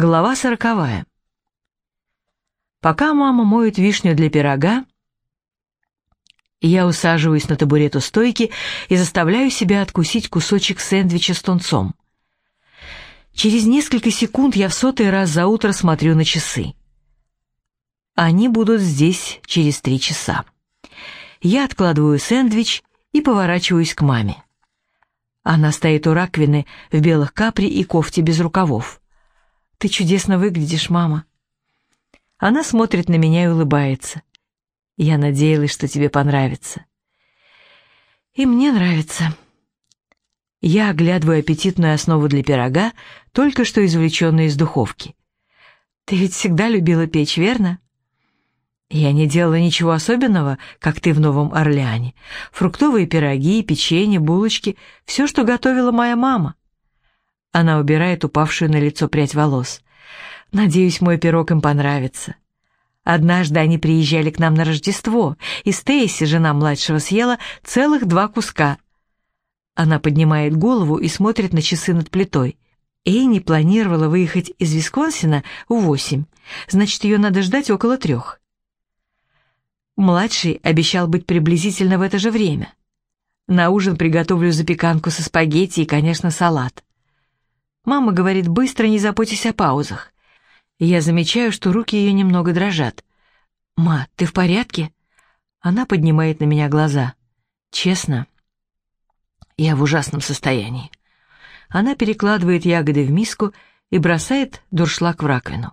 Глава сороковая. Пока мама моет вишню для пирога, я усаживаюсь на табурет у стойки и заставляю себя откусить кусочек сэндвича с тунцом. Через несколько секунд я в сотый раз за утро смотрю на часы. Они будут здесь через три часа. Я откладываю сэндвич и поворачиваюсь к маме. Она стоит у раковины в белых капри и кофте без рукавов. «Ты чудесно выглядишь, мама». Она смотрит на меня и улыбается. Я надеялась, что тебе понравится. И мне нравится. Я оглядываю аппетитную основу для пирога, только что извлеченную из духовки. Ты ведь всегда любила печь, верно? Я не делала ничего особенного, как ты в Новом Орлеане. Фруктовые пироги, печенье, булочки — все, что готовила моя мама. Она убирает упавшую на лицо прядь волос. «Надеюсь, мой пирог им понравится». Однажды они приезжали к нам на Рождество, и Стейси, жена младшего, съела целых два куска. Она поднимает голову и смотрит на часы над плитой. Эйни планировала выехать из Висконсина в восемь, значит, ее надо ждать около трех. Младший обещал быть приблизительно в это же время. На ужин приготовлю запеканку со спагетти и, конечно, салат. Мама говорит, быстро не заботьтесь о паузах. я замечаю, что руки ее немного дрожат. «Ма, ты в порядке?» Она поднимает на меня глаза. «Честно?» Я в ужасном состоянии. Она перекладывает ягоды в миску и бросает дуршлаг в раковину.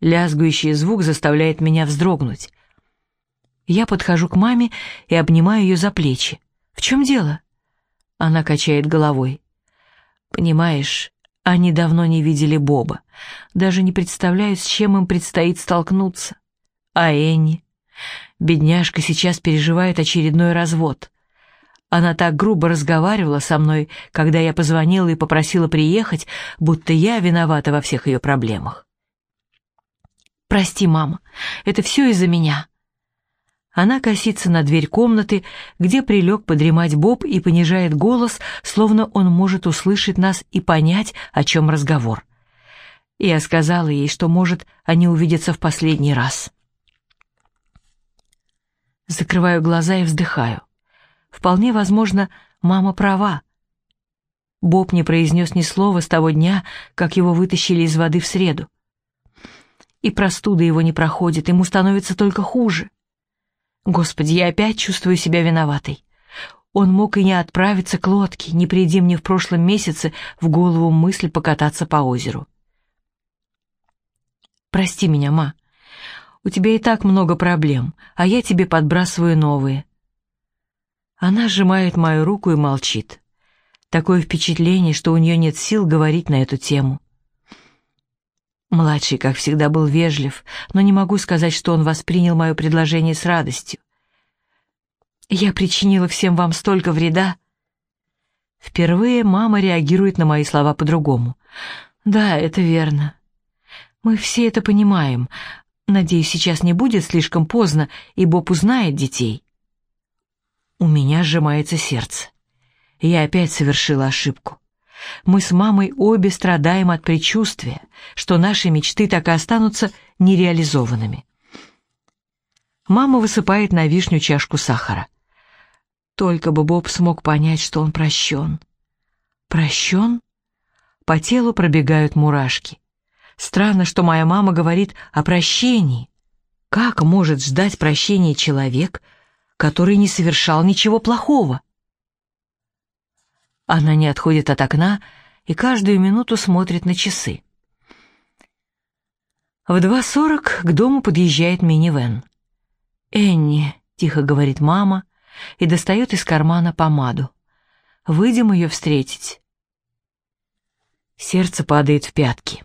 Лязгующий звук заставляет меня вздрогнуть. Я подхожу к маме и обнимаю ее за плечи. «В чем дело?» Она качает головой. «Понимаешь, они давно не видели Боба, даже не представляют, с чем им предстоит столкнуться. А Энни? Бедняжка сейчас переживает очередной развод. Она так грубо разговаривала со мной, когда я позвонила и попросила приехать, будто я виновата во всех ее проблемах. «Прости, мама, это все из-за меня», она косится на дверь комнаты, где прилег подремать Боб и понижает голос, словно он может услышать нас и понять, о чем разговор. Я сказала ей, что, может, они увидятся в последний раз. Закрываю глаза и вздыхаю. Вполне возможно, мама права. Боб не произнес ни слова с того дня, как его вытащили из воды в среду. И простуда его не проходит, ему становится только хуже. Господи, я опять чувствую себя виноватой. Он мог и не отправиться к лодке, не приди мне в прошлом месяце в голову мысль покататься по озеру. Прости меня, ма. У тебя и так много проблем, а я тебе подбрасываю новые. Она сжимает мою руку и молчит. Такое впечатление, что у нее нет сил говорить на эту тему. Младший, как всегда, был вежлив, но не могу сказать, что он воспринял мое предложение с радостью. «Я причинила всем вам столько вреда». Впервые мама реагирует на мои слова по-другому. «Да, это верно. Мы все это понимаем. Надеюсь, сейчас не будет слишком поздно, и Боб узнает детей». У меня сжимается сердце. Я опять совершила ошибку. Мы с мамой обе страдаем от предчувствия, что наши мечты так и останутся нереализованными. Мама высыпает на вишню чашку сахара. Только бы Боб смог понять, что он прощен. Прощен? По телу пробегают мурашки. Странно, что моя мама говорит о прощении. Как может ждать прощения человек, который не совершал ничего плохого? Она не отходит от окна и каждую минуту смотрит на часы. В 2.40 к дому подъезжает минивэн. «Энни», — тихо говорит мама и достает из кармана помаду. «Выйдем ее встретить». Сердце падает в пятки.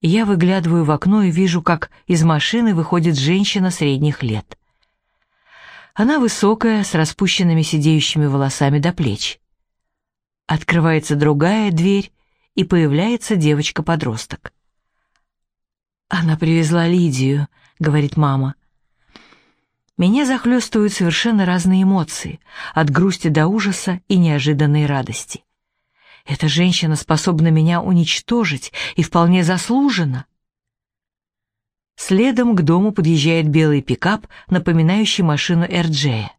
Я выглядываю в окно и вижу, как из машины выходит женщина средних лет. Она высокая, с распущенными сидеющими волосами до плеч. Открывается другая дверь, и появляется девочка-подросток. «Она привезла Лидию», — говорит мама. Меня захлестывают совершенно разные эмоции, от грусти до ужаса и неожиданной радости. Эта женщина способна меня уничтожить и вполне заслуженно. Следом к дому подъезжает белый пикап, напоминающий машину Эрджея.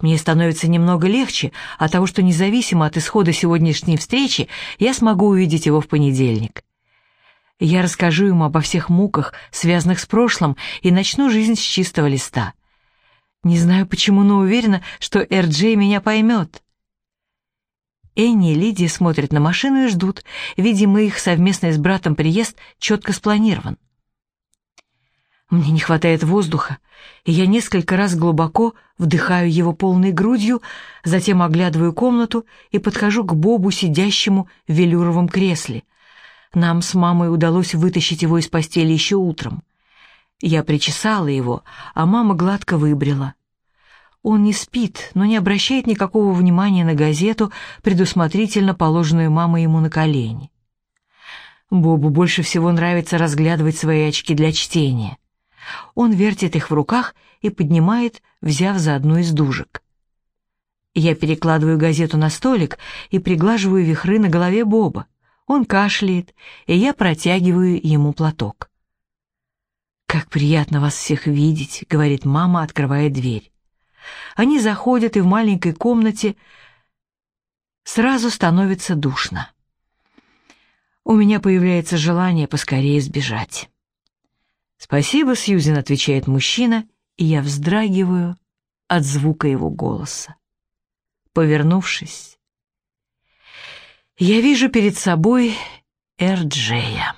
Мне становится немного легче от того, что независимо от исхода сегодняшней встречи, я смогу увидеть его в понедельник. Я расскажу ему обо всех муках, связанных с прошлым, и начну жизнь с чистого листа. Не знаю почему, но уверена, что Эрджей меня поймет. Энни и Лидия смотрят на машину и ждут. Видимо, их совместный с братом приезд четко спланирован. Мне не хватает воздуха, и я несколько раз глубоко вдыхаю его полной грудью, затем оглядываю комнату и подхожу к Бобу, сидящему в велюровом кресле. Нам с мамой удалось вытащить его из постели еще утром. Я причесала его, а мама гладко выбрила. Он не спит, но не обращает никакого внимания на газету, предусмотрительно положенную мамой ему на колени. Бобу больше всего нравится разглядывать свои очки для чтения. Он вертит их в руках и поднимает, взяв за одну из дужек. Я перекладываю газету на столик и приглаживаю вихры на голове Боба. Он кашляет, и я протягиваю ему платок. «Как приятно вас всех видеть», — говорит мама, открывая дверь. Они заходят, и в маленькой комнате сразу становится душно. У меня появляется желание поскорее сбежать. «Спасибо, Сьюзен», — отвечает мужчина, и я вздрагиваю от звука его голоса. Повернувшись, я вижу перед собой Эрджея.